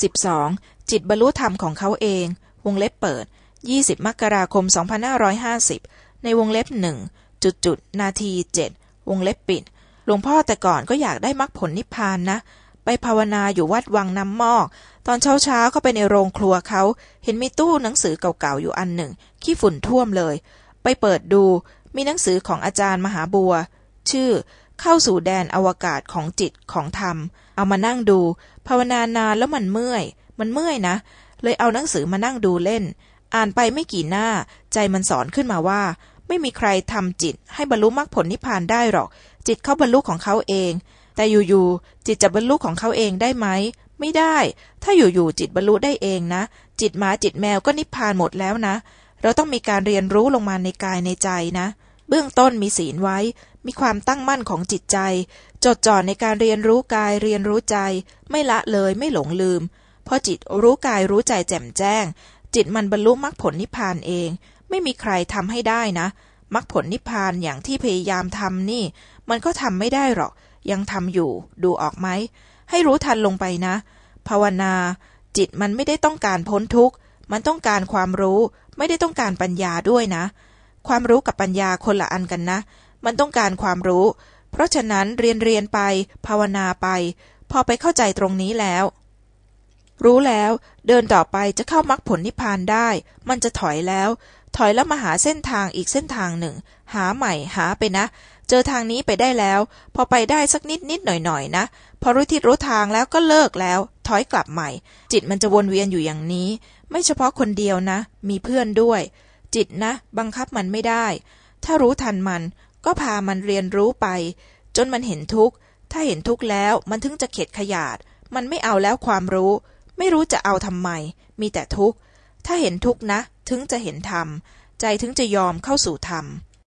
12. จิตบรรลุธรรมของเขาเอง วงเล็บเปิด20มกราคม2550ในวงเล็บหนึ่งจุดจุดนาทีเจ็ดวงเล็บปิด หลวงพ่อแต่ก่อนก็อยากได้มรรคผลนิพพานนะ ไปภาวนาอยู่วัดวังน้ำมอก ตอนเช้าเช้าเขาไปในโรงครัวเขา เห็นมีตู้หนังสือเก่าๆอยู่อันหนึ่ง ขี้ฝุ่นท่วมเลย ไปเปิดดู มีหนังสือของอาจารย์มหาบัว ชื่อ เข้าสู่แดนอวกาศของจิตของธรรม เอามานั่งดู ภาวนานานแล้วมันเมื่อย มันเมื่อยนะ เลยเอาหนังสือมานั่งดูเล่น อ่านไปไม่กี่หน้า ใจมันสอนขึ้นมาว่า ไม่มีใครทำจิตให้บรรลุมรรคผลนิพพานได้หรอก จิตเขาบรรลุของเขาเอง แต่อยู่ๆจิตจะบรรลุของเขาเองได้ไหมไม่ได้ ถ้าอยู่ๆจิตบรรลุได้เองนะ จิตหมาจิตแมวก็นิพพานหมดแล้วนะ เราต้องมีการเรียนรู้ลงมาในกายในใจนะ เบื้องต้นมีศีลไว้ มีความตั้งมั่นของจิตใจ จดจ่อในการเรียนรู้กายเรียนรู้ใจ ไม่ละเลยไม่หลงลืมพอจิตรู้กายรู้ใจแจ่มแจ้ง จิตมันบรรลุมรรคผลนิพพานเอง ไม่มีใครทำให้ได้นะมรรคผลนิพพานอย่างที่พยายามทำนี่ มันก็ทำไม่ได้หรอก ยังทำอยู่ ดูออกไหมให้รู้ทันลงไปนะ ภาวนา จิตมันไม่ได้ต้องการพ้นทุกข์ มันต้องการความรู้ ไม่ได้ต้องการปัญญาด้วยนะ ความรู้กับปัญญาคนละอันกันนะ มันต้องการความรู้ เพราะฉะนั้นเรียนเรียนไป ภาวนาไป พอไปเข้าใจตรงนี้แล้ว รู้แล้ว เดินต่อไปจะเข้ามรรคผลนิพพานได้ มันจะถอยแล้ว ถอยแล้วมาหาเส้นทางอีกเส้นทางหนึ่ง หาใหม่หาไปนะ เจอทางนี้ไปได้แล้ว พอไปได้สักนิดนิดหน่อยหน่อยนะ พอรู้ทิศรู้ทางแล้วก็เลิกแล้ว ถอยกลับใหม่ จิตมันจะวนเวียนอยู่อย่างนี้ ไม่เฉพาะคนเดียวนะ มีเพื่อนด้วย จิตนะ บังคับมันไม่ได้ ถ้ารู้ทันมัน ก็พามันเรียนรู้ไป จนมันเห็นทุกข์ ถ้าเห็นทุกข์แล้วมันถึงจะเข็ดขยาด มันไม่เอาแล้วความรู้ ไม่รู้จะเอาทำไม มีแต่ทุกข์ ถ้าเห็นทุกข์นะ ถึงจะเห็นธรรม ใจถึงจะยอมเข้าสู่ธรรม